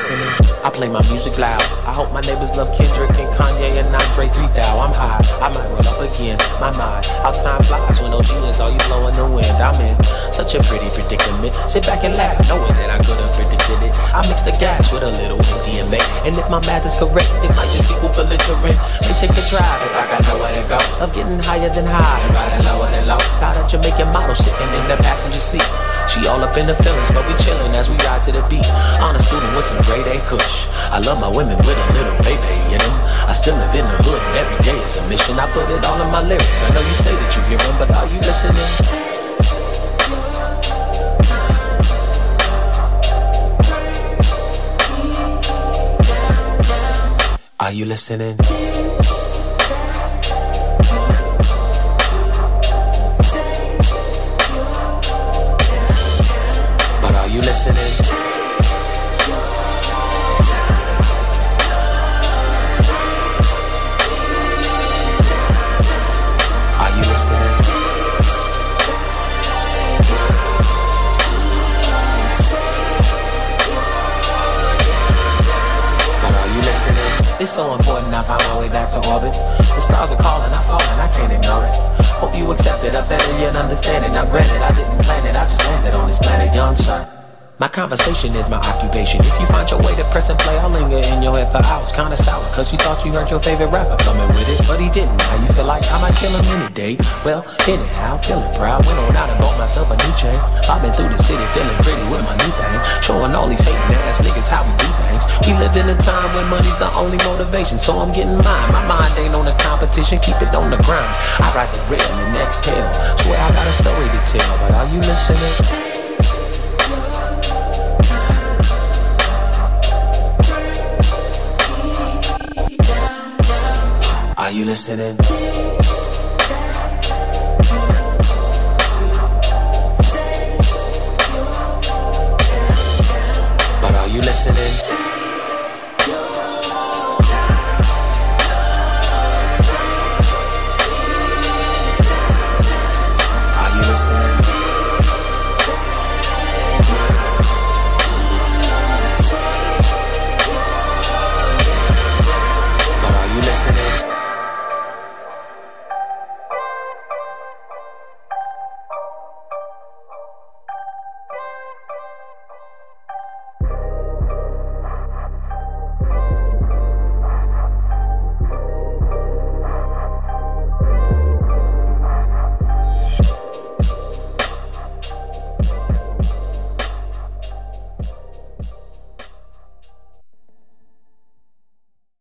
listening? I play my music loud. I hope my neighbors love Kendrick and Kanye and Andre 3000. I'm high, I might roll up again. My mind, how time flies when OG is all you blowing the wind. I'm in such a pretty predicament. Sit back and laugh, knowing that I could have predicted it. I mix the gas with a little MDMA, and if my math is correct, it might just equal belligerent. May take a drive if I got. Of getting higher than high riding lower than low. Got a Jamaican model sitting in the passenger seat. She all up in the feelings, but we chillin' as we ride to the beat. On a student with some grade A kush. I love my women with a little baby in them. I still live in the hood, and every day is a mission. I put it all in my lyrics. I know you say that you hear them, but are you listening? Are you listening? It's so important I find my way back to orbit. The stars are calling, I'm falling, I can't ignore it. Hope you accept it, I better yet understand it. Now granted, I didn't plan it, I just landed on this planet, young sir. My conversation is my occupation. If you find your way to press and play, I'll linger in your head for hours. Kinda sour, cause you thought you heard your favorite rapper coming with it, but he didn't. Now you feel like I might kill him any day. Well, anyhow, feeling proud. Went on out and bought myself a new chain. I've been through the city feeling pretty with my new thing. Showing all these hating ass niggas how we do things. We live in a time when money's the only motivation, so I'm getting mine. My mind ain't on the competition, keep it on the grind. I ride the rail and exhale. Swear I got a story to tell, but are you listening? you listening? But are you listening?